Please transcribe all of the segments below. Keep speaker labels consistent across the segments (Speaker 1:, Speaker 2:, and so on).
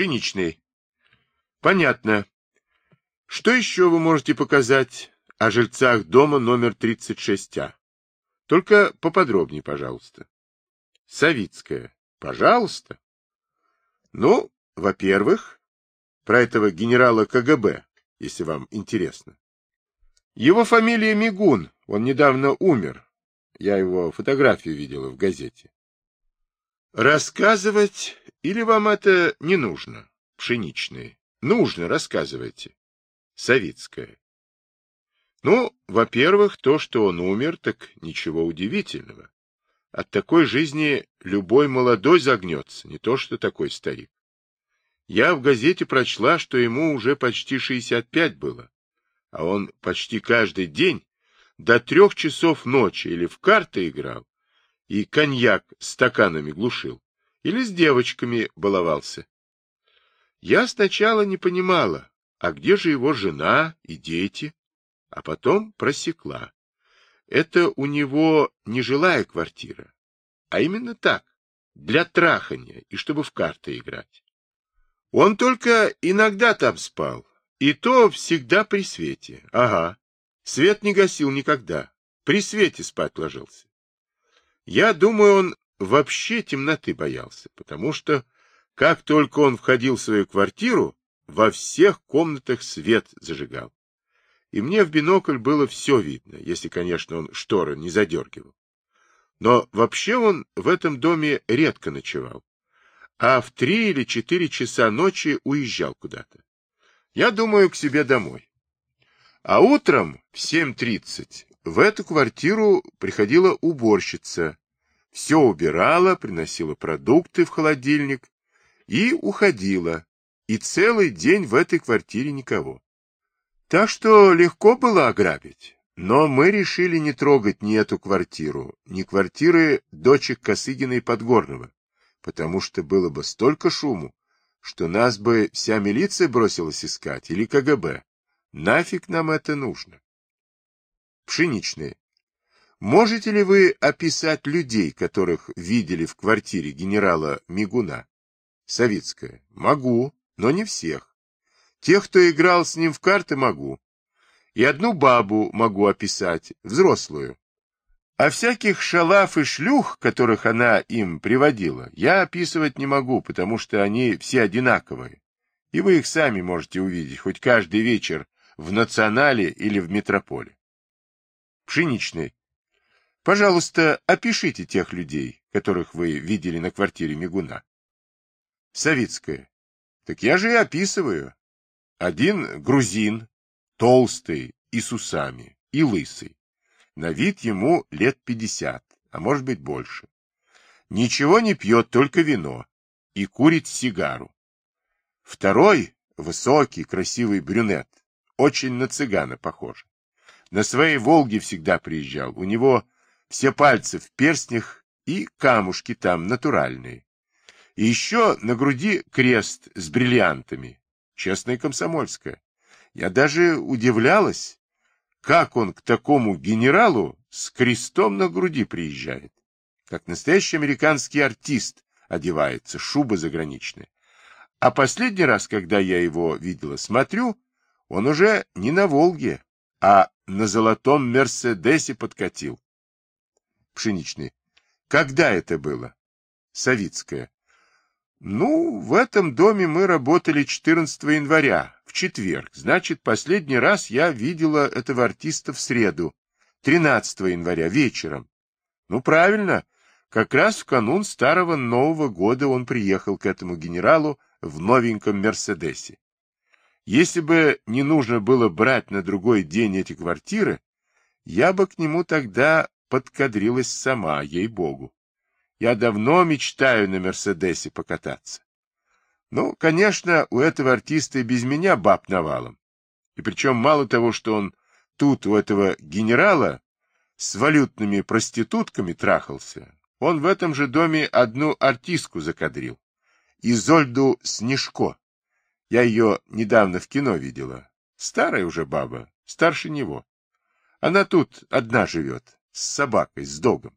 Speaker 1: Пшеничный. Понятно. Что еще вы можете показать о жильцах дома номер 36А? Только поподробнее, пожалуйста. Савицкая. Пожалуйста. Ну, во-первых, про этого генерала КГБ, если вам интересно. Его фамилия Мигун, он недавно умер. Я его фотографию видела в газете. Рассказывать или вам это не нужно, пшеничные? Нужно, рассказывайте. Савицкая. Ну, во-первых, то, что он умер, так ничего удивительного. От такой жизни любой молодой загнется, не то что такой старик. Я в газете прочла, что ему уже почти 65 было, а он почти каждый день до трех часов ночи или в карты играл, и коньяк стаканами глушил, или с девочками баловался. Я сначала не понимала, а где же его жена и дети, а потом просекла. Это у него не жилая квартира, а именно так, для трахания и чтобы в карты играть. Он только иногда там спал, и то всегда при свете. Ага, свет не гасил никогда, при свете спать ложился. Я думаю, он вообще темноты боялся, потому что, как только он входил в свою квартиру, во всех комнатах свет зажигал и мне в бинокль было все видно, если, конечно, он шторы не задергивал. Но вообще он в этом доме редко ночевал, а в три или четыре часа ночи уезжал куда-то. Я думаю, к себе домой. А утром в 7.30 в эту квартиру приходила уборщица, все убирала, приносила продукты в холодильник и уходила, и целый день в этой квартире никого. Так что легко было ограбить. Но мы решили не трогать ни эту квартиру, ни квартиры дочек Косыгина и Подгорного, потому что было бы столько шуму, что нас бы вся милиция бросилась искать, или КГБ. Нафиг нам это нужно? Пшеничные. Можете ли вы описать людей, которых видели в квартире генерала Мигуна? Савицкая. Могу, но не всех. Тех, кто играл с ним в карты, могу. И одну бабу могу описать, взрослую. А всяких шалав и шлюх, которых она им приводила, я описывать не могу, потому что они все одинаковые. И вы их сами можете увидеть хоть каждый вечер в национале или в метрополе. Пшеничный. Пожалуйста, опишите тех людей, которых вы видели на квартире Мигуна. Савицкая. Так я же и описываю. Один грузин, толстый и с усами, и лысый. На вид ему лет пятьдесят, а может быть больше. Ничего не пьет, только вино, и курит сигару. Второй — высокий, красивый брюнет, очень на цыгана похож. На своей «Волге» всегда приезжал, у него все пальцы в перстнях и камушки там натуральные. И еще на груди крест с бриллиантами, честная комсомольская. Я даже удивлялась, как он к такому генералу с крестом на груди приезжает. Как настоящий американский артист одевается, шуба заграничная. А последний раз, когда я его видела, смотрю, он уже не на «Волге», а на золотом «Мерседесе» подкатил. Пшеничный. Когда это было? Савицкая. Ну, в этом доме мы работали 14 января, в четверг. Значит, последний раз я видела этого артиста в среду, 13 января, вечером. Ну, правильно, как раз в канун старого Нового года он приехал к этому генералу в новеньком Мерседесе. Если бы не нужно было брать на другой день эти квартиры, я бы к нему тогда подкадрилась сама, ей-богу. Я давно мечтаю на Мерседесе покататься. Ну, конечно, у этого артиста и без меня баб навалом. И причем мало того, что он тут у этого генерала с валютными проститутками трахался, он в этом же доме одну артистку закадрил. Изольду Снежко. Я ее недавно в кино видела. Старая уже баба, старше него. Она тут одна живет, с собакой, с догом.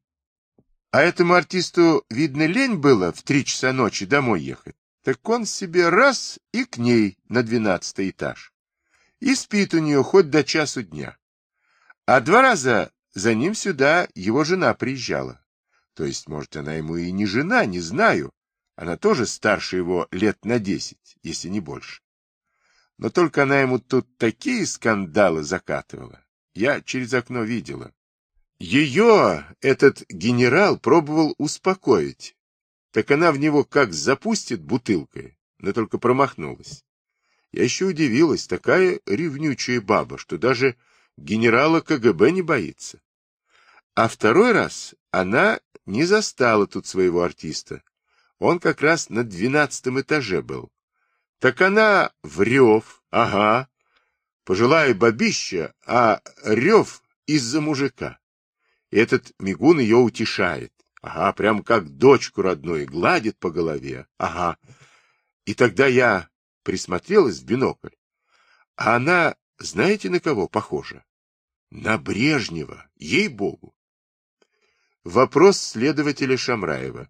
Speaker 1: А этому артисту, видно, лень было в три часа ночи домой ехать. Так он себе раз и к ней на двенадцатый этаж. И спит у нее хоть до часу дня. А два раза за ним сюда его жена приезжала. То есть, может, она ему и не жена, не знаю. Она тоже старше его лет на десять, если не больше. Но только она ему тут такие скандалы закатывала. Я через окно видела. Ее этот генерал пробовал успокоить. Так она в него как запустит бутылкой, но только промахнулась. Я еще удивилась, такая ревнючая баба, что даже генерала КГБ не боится. А второй раз она не застала тут своего артиста. Он как раз на двенадцатом этаже был. Так она в рев, ага, пожилая бабища, а рев из-за мужика. Этот мигун ее утешает. Ага, прям как дочку родную, гладит по голове. Ага. И тогда я присмотрелась в бинокль. А она, знаете, на кого похожа? На Брежнева, ей-богу. Вопрос следователя Шамраева.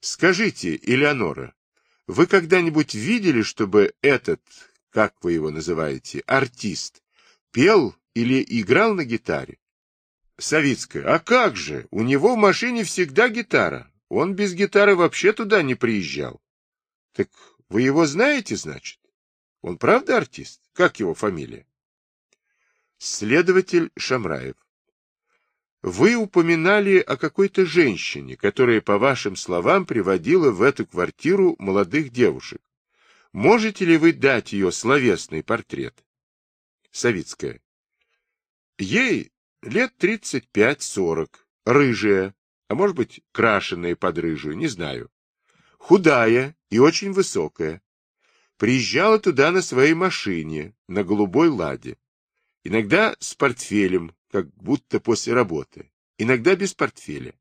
Speaker 1: Скажите, Элеонора, вы когда-нибудь видели, чтобы этот, как вы его называете, артист, пел или играл на гитаре? Савицкая, а как же? У него в машине всегда гитара. Он без гитары вообще туда не приезжал. Так вы его знаете, значит? Он правда артист? Как его фамилия? Следователь Шамраев. Вы упоминали о какой-то женщине, которая, по вашим словам, приводила в эту квартиру молодых девушек. Можете ли вы дать ее словесный портрет? Савицкая. Ей лет тридцать пять-сорок, рыжая, а может быть, крашеная под рыжую, не знаю. Худая и очень высокая. Приезжала туда на своей машине, на голубой ладе. Иногда с портфелем, как будто после работы, иногда без портфеля.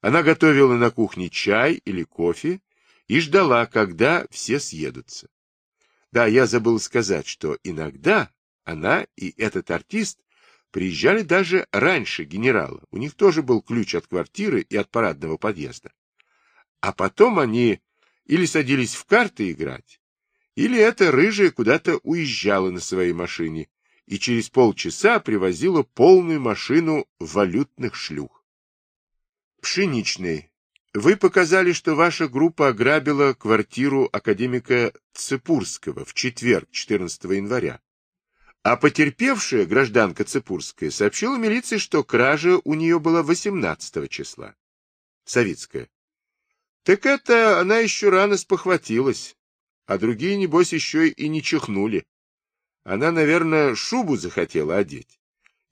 Speaker 1: Она готовила на кухне чай или кофе и ждала, когда все съедутся. Да, я забыл сказать, что иногда она и этот артист приезжали даже раньше генерала. У них тоже был ключ от квартиры и от парадного подъезда. А потом они или садились в карты играть, или эта рыжая куда-то уезжала на своей машине, и через полчаса привозила полную машину валютных шлюх. Пшеничный. Вы показали, что ваша группа ограбила квартиру академика Цепурского в четверг, 14 января. А потерпевшая гражданка Цепурская сообщила милиции, что кража у нее была 18 числа. Савицкая. Так это она еще рано спохватилась, а другие, небось, еще и не чихнули. Она, наверное, шубу захотела одеть.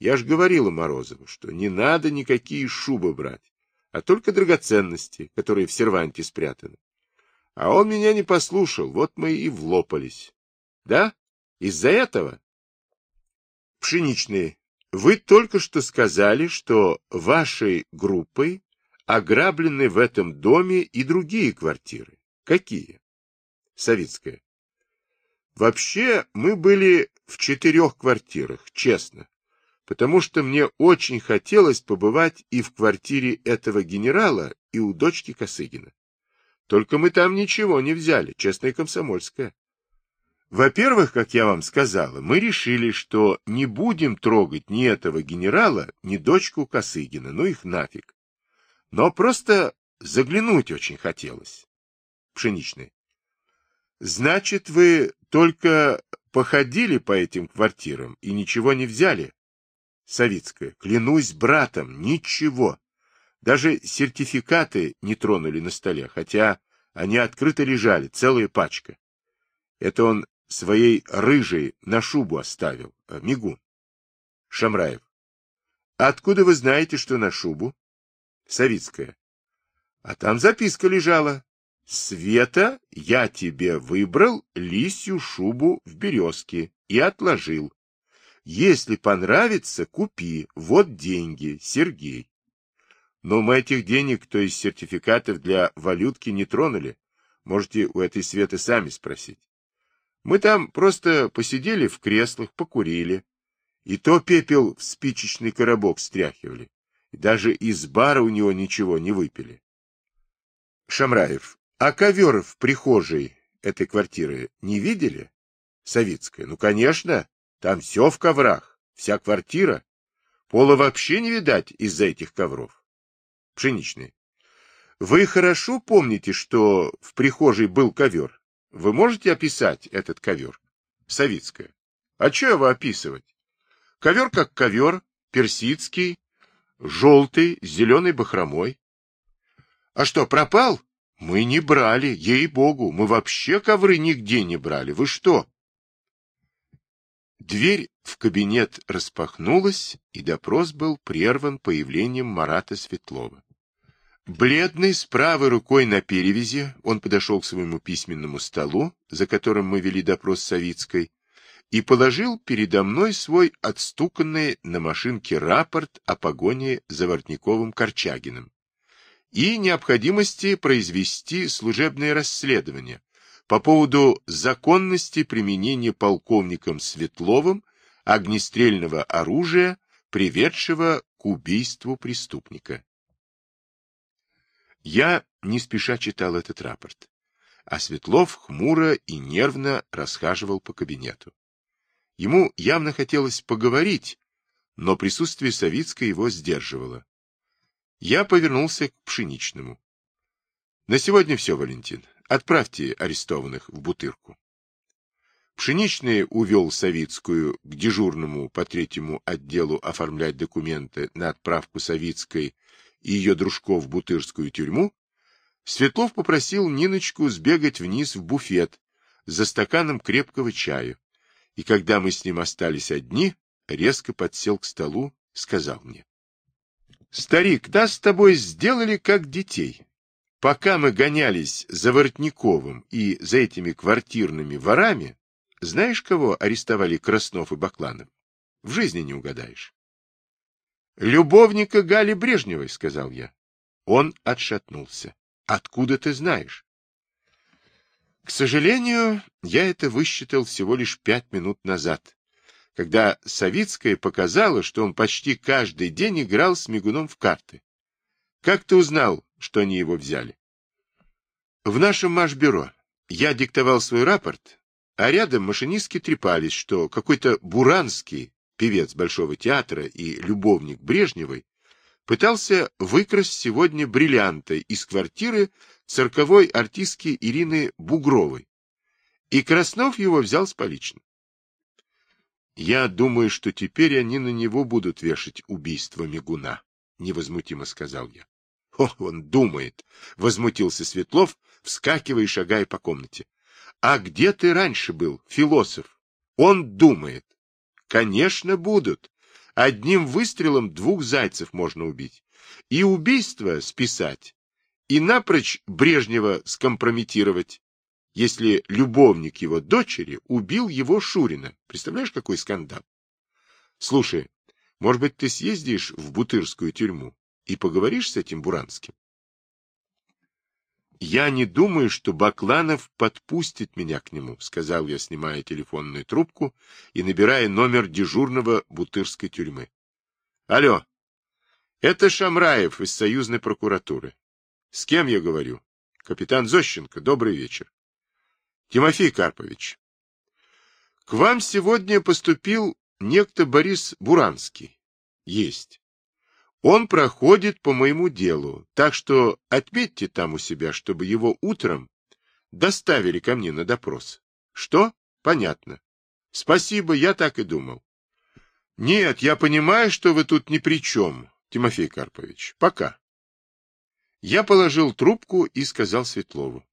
Speaker 1: Я ж говорила Морозову, что не надо никакие шубы брать, а только драгоценности, которые в серванте спрятаны. А он меня не послушал, вот мы и влопались. Да? Из-за этого? Пшеничные, вы только что сказали, что вашей группой ограблены в этом доме и другие квартиры. Какие? Савицкая. Вообще, мы были в четырех квартирах, честно, потому что мне очень хотелось побывать и в квартире этого генерала, и у дочки Косыгина. Только мы там ничего не взяли, честная комсомольская. Во-первых, как я вам сказала, мы решили, что не будем трогать ни этого генерала, ни дочку Косыгина, ну их нафиг. Но просто заглянуть очень хотелось. Пшеничный. Значит, вы только походили по этим квартирам и ничего не взяли? Савицкая. Клянусь братом, ничего. Даже сертификаты не тронули на столе, хотя они открыто лежали, целая пачка. Это он своей рыжей на шубу оставил, а, мигун. Шамраев. Откуда вы знаете, что на шубу? Савицкая. А там записка лежала. Света, я тебе выбрал лисью шубу в березке и отложил. Если понравится, купи, вот деньги, Сергей. Но мы этих денег, то есть сертификатов для валютки не тронули. Можете у этой Светы сами спросить. Мы там просто посидели в креслах, покурили. И то пепел в спичечный коробок стряхивали. И даже из бара у него ничего не выпили. Шамраев. А ковер в прихожей этой квартиры не видели? Савицкая. Ну, конечно, там все в коврах, вся квартира. Пола вообще не видать из-за этих ковров. Пшеничный. Вы хорошо помните, что в прихожей был ковер? Вы можете описать этот ковер? Савицкая. А что его описывать? Ковер как ковер, персидский, желтый, с зеленой бахромой. А что, пропал? Мы не брали, ей-богу, мы вообще ковры нигде не брали. Вы что? Дверь в кабинет распахнулась, и допрос был прерван появлением Марата Светлова. Бледный, с правой рукой на перевязи, он подошел к своему письменному столу, за которым мы вели допрос Савицкой, и положил передо мной свой отстуканный на машинке рапорт о погоне за Воротниковым-Корчагиным и необходимости произвести служебное расследование по поводу законности применения полковником Светловым огнестрельного оружия, приведшего к убийству преступника. Я не спеша читал этот рапорт, а Светлов хмуро и нервно расхаживал по кабинету. Ему явно хотелось поговорить, но присутствие Савицкой его сдерживало. Я повернулся к Пшеничному. На сегодня все, Валентин. Отправьте арестованных в Бутырку. Пшеничный увел Савицкую к дежурному по третьему отделу оформлять документы на отправку Савицкой и ее дружков в Бутырскую тюрьму, Светлов попросил Ниночку сбегать вниз в буфет за стаканом крепкого чая, и когда мы с ним остались одни, резко подсел к столу, сказал мне. — Старик, нас с тобой сделали как детей. Пока мы гонялись за Воротниковым и за этими квартирными ворами, знаешь, кого арестовали Краснов и Бакланов? В жизни не угадаешь. «Любовника Гали Брежневой», — сказал я. Он отшатнулся. «Откуда ты знаешь?» К сожалению, я это высчитал всего лишь пять минут назад, когда Савицкая показала, что он почти каждый день играл с Мигуном в карты. Как ты узнал, что они его взяли? В нашем машбюро я диктовал свой рапорт, а рядом машинистки трепались, что какой-то Буранский певец Большого театра и любовник Брежневой, пытался выкрасть сегодня бриллианты из квартиры цирковой артистки Ирины Бугровой, и Краснов его взял с поличным. «Я думаю, что теперь они на него будут вешать убийство Мигуна», — невозмутимо сказал я. «О, он думает!» — возмутился Светлов, вскакивая и шагая по комнате. «А где ты раньше был, философ? Он думает!» Конечно, будут. Одним выстрелом двух зайцев можно убить. И убийство списать, и напрочь Брежнева скомпрометировать, если любовник его дочери убил его Шурина. Представляешь, какой скандал? Слушай, может быть, ты съездишь в Бутырскую тюрьму и поговоришь с этим Буранским? «Я не думаю, что Бакланов подпустит меня к нему», — сказал я, снимая телефонную трубку и набирая номер дежурного Бутырской тюрьмы. «Алло, это Шамраев из союзной прокуратуры. С кем я говорю? Капитан Зощенко, добрый вечер. Тимофей Карпович, к вам сегодня поступил некто Борис Буранский. Есть. Он проходит по моему делу, так что отметьте там у себя, чтобы его утром доставили ко мне на допрос. Что? Понятно. Спасибо, я так и думал. Нет, я понимаю, что вы тут ни при чем, Тимофей Карпович. Пока. Я положил трубку и сказал Светлову.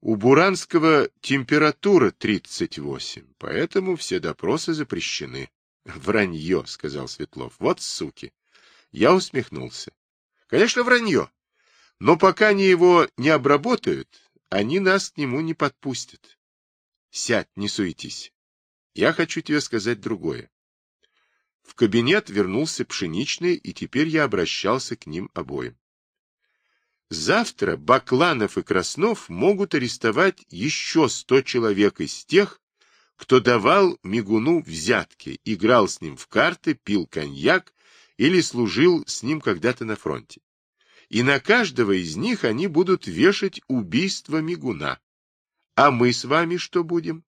Speaker 1: У Буранского температура 38, поэтому все допросы запрещены. Вранье, сказал Светлов. Вот суки. Я усмехнулся. Конечно, вранье. Но пока они его не обработают, они нас к нему не подпустят. Сядь, не суетись. Я хочу тебе сказать другое. В кабинет вернулся Пшеничный, и теперь я обращался к ним обоим. Завтра Бакланов и Краснов могут арестовать еще сто человек из тех, кто давал Мигуну взятки, играл с ним в карты, пил коньяк или служил с ним когда-то на фронте. и на каждого из них они будут вешать убийство мигуна. А мы с вами что будем?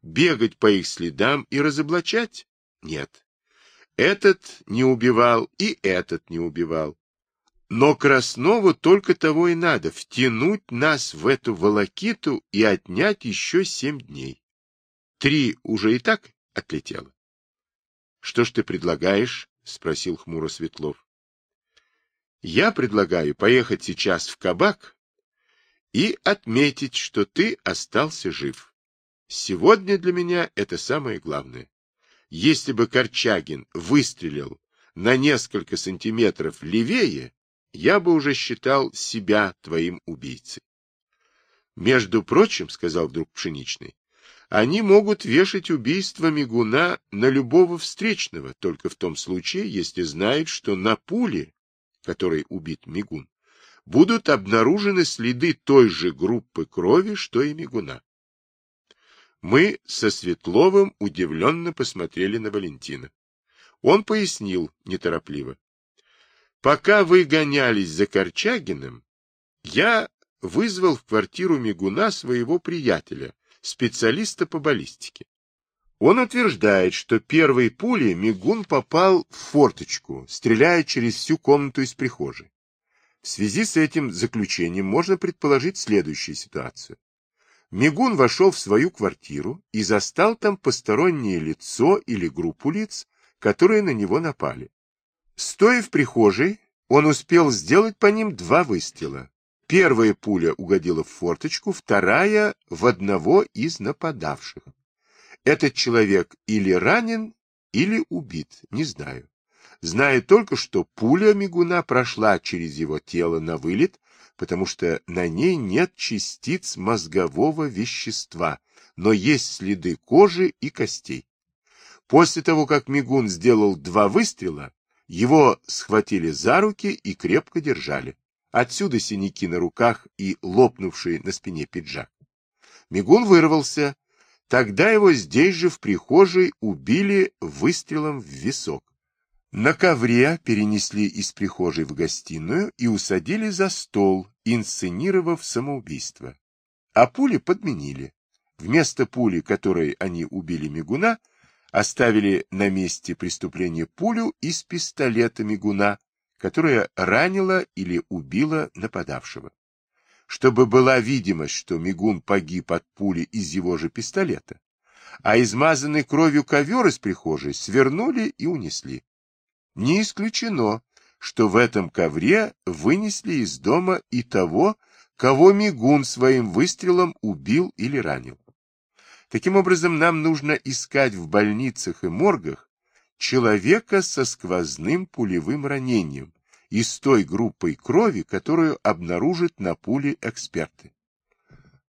Speaker 1: Бегать по их следам и разоблачать? Нет. Этот не убивал, и этот не убивал. Но Краснову только того и надо — втянуть нас в эту волокиту и отнять еще семь дней. Три уже и так отлетело. — Что ж ты предлагаешь? — спросил хмуро Светлов. — Я предлагаю поехать сейчас в кабак и отметить, что ты остался жив. Сегодня для меня это самое главное. Если бы Корчагин выстрелил на несколько сантиметров левее, я бы уже считал себя твоим убийцей. Между прочим, — сказал вдруг Пшеничный, — они могут вешать убийство мигуна на любого встречного, только в том случае, если знают, что на пуле, которой убит мигун, будут обнаружены следы той же группы крови, что и мигуна. Мы со Светловым удивленно посмотрели на Валентина. Он пояснил неторопливо. Пока вы гонялись за Корчагиным, я вызвал в квартиру Мигуна своего приятеля, специалиста по баллистике. Он утверждает, что первой пулей Мигун попал в форточку, стреляя через всю комнату из прихожей. В связи с этим заключением можно предположить следующую ситуацию. Мигун вошел в свою квартиру и застал там постороннее лицо или группу лиц, которые на него напали. Стоя в прихожей, он успел сделать по ним два выстрела. Первая пуля угодила в форточку, вторая — в одного из нападавших. Этот человек или ранен, или убит, не знаю. Знаю только, что пуля мигуна прошла через его тело на вылет, потому что на ней нет частиц мозгового вещества, но есть следы кожи и костей. После того, как мигун сделал два выстрела, его схватили за руки и крепко держали. Отсюда синяки на руках и лопнувший на спине пиджак. Мигун вырвался. Тогда его здесь же в прихожей убили выстрелом в висок. На ковре перенесли из прихожей в гостиную и усадили за стол, инсценировав самоубийство. А пули подменили. Вместо пули, которой они убили Мигуна, оставили на месте преступления пулю из пистолета Мигуна, которая ранила или убила нападавшего. Чтобы была видимость, что Мигун погиб от пули из его же пистолета, а измазанный кровью ковер из прихожей свернули и унесли. Не исключено, что в этом ковре вынесли из дома и того, кого Мигун своим выстрелом убил или ранил. Таким образом, нам нужно искать в больницах и моргах человека со сквозным пулевым ранением из той группой крови, которую обнаружат на пуле эксперты.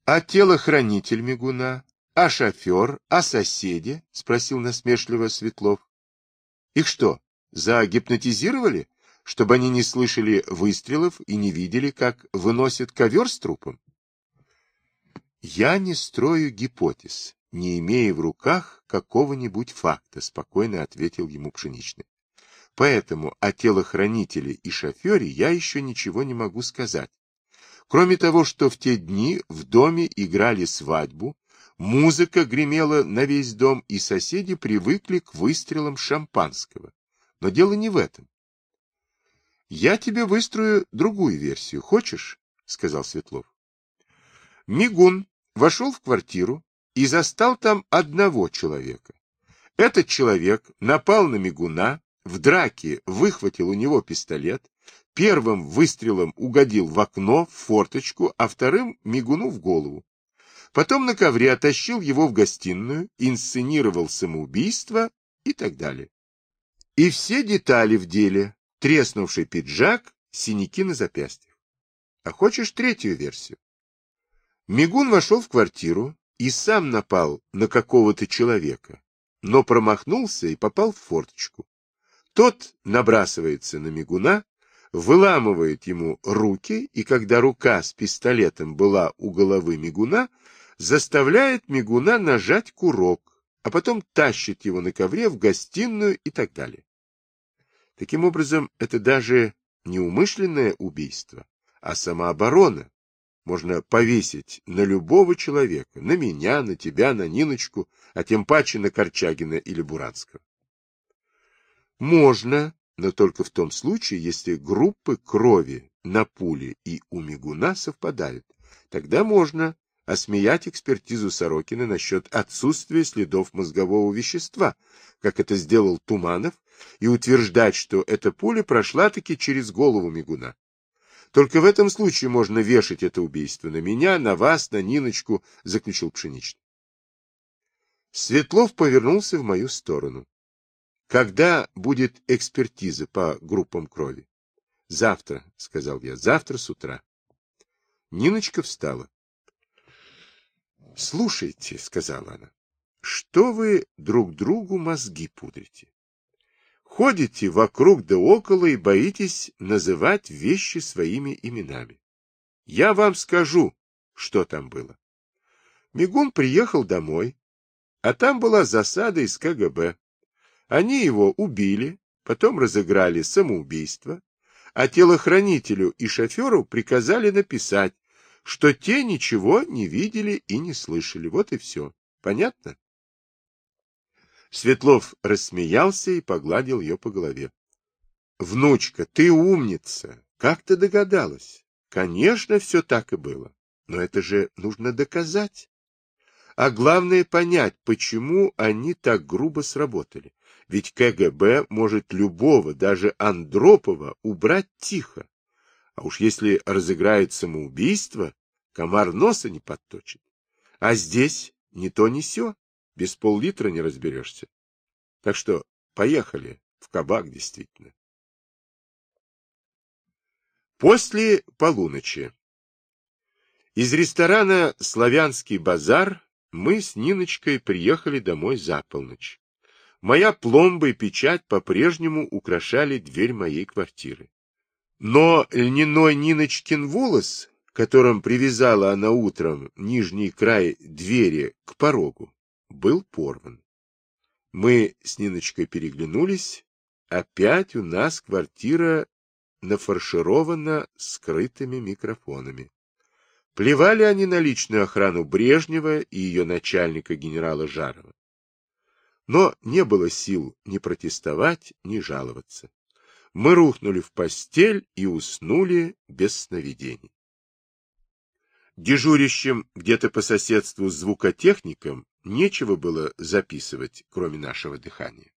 Speaker 1: А телохранитель мигуна, а шофер, а соседи? — спросил насмешливо Светлов. — Их что, загипнотизировали, чтобы они не слышали выстрелов и не видели, как выносят ковер с трупом? Я не строю гипотез, не имея в руках какого-нибудь факта, спокойно ответил ему Пшеничный. Поэтому о телохранителе и шофере я еще ничего не могу сказать. Кроме того, что в те дни в доме играли свадьбу, музыка гремела на весь дом, и соседи привыкли к выстрелам шампанского. Но дело не в этом. «Я тебе выстрою другую версию. Хочешь?» — сказал Светлов. Мигун вошел в квартиру и застал там одного человека. Этот человек напал на Мигуна, в драке выхватил у него пистолет, первым выстрелом угодил в окно, в форточку, а вторым Мигуну в голову. Потом на ковре оттащил его в гостиную, инсценировал самоубийство и так далее. И все детали в деле. Треснувший пиджак, синяки на запястьях. А хочешь третью версию? Мигун вошел в квартиру и сам напал на какого-то человека, но промахнулся и попал в форточку. Тот набрасывается на Мигуна, выламывает ему руки, и когда рука с пистолетом была у головы Мигуна, заставляет Мигуна нажать курок, а потом тащит его на ковре в гостиную и так далее. Таким образом, это даже не умышленное убийство, а самооборона. Можно повесить на любого человека, на меня, на тебя, на Ниночку, а тем паче на Корчагина или Буранского. Можно, но только в том случае, если группы крови на пуле и у мигуна совпадают. Тогда можно осмеять экспертизу Сорокина насчет отсутствия следов мозгового вещества, как это сделал Туманов, и утверждать, что эта пуля прошла-таки через голову мигуна. Только в этом случае можно вешать это убийство на меня, на вас, на Ниночку, заключил Пшеничный. Светлов повернулся в мою сторону. Когда будет экспертиза по группам крови? Завтра, сказал я, завтра с утра. Ниночка встала. Слушайте, сказала она, что вы друг другу мозги пудрите? Ходите вокруг да около и боитесь называть вещи своими именами. Я вам скажу, что там было. Мигун приехал домой, а там была засада из КГБ. Они его убили, потом разыграли самоубийство, а телохранителю и шоферу приказали написать, что те ничего не видели и не слышали. Вот и все. Понятно? Светлов рассмеялся и погладил ее по голове. — Внучка, ты умница! Как ты догадалась? Конечно, все так и было. Но это же нужно доказать. А главное понять, почему они так грубо сработали. Ведь КГБ может любого, даже Андропова, убрать тихо. А уж если разыграет самоубийство, комар носа не подточит. А здесь не то не сё, без пол-литра не разберешься. Так что поехали в кабак действительно. После полуночи. Из ресторана «Славянский базар» мы с Ниночкой приехали домой за полночь. Моя пломба и печать по-прежнему украшали дверь моей квартиры. Но льняной Ниночкин волос, которым привязала она утром нижний край двери к порогу, был порван. Мы с Ниночкой переглянулись. Опять у нас квартира нафарширована скрытыми микрофонами. Плевали они на личную охрану Брежнева и ее начальника генерала Жарова. Но не было сил ни протестовать, ни жаловаться мы рухнули в постель и уснули без сновидений. Дежурящим где-то по соседству с звукотехником нечего было записывать, кроме нашего дыхания.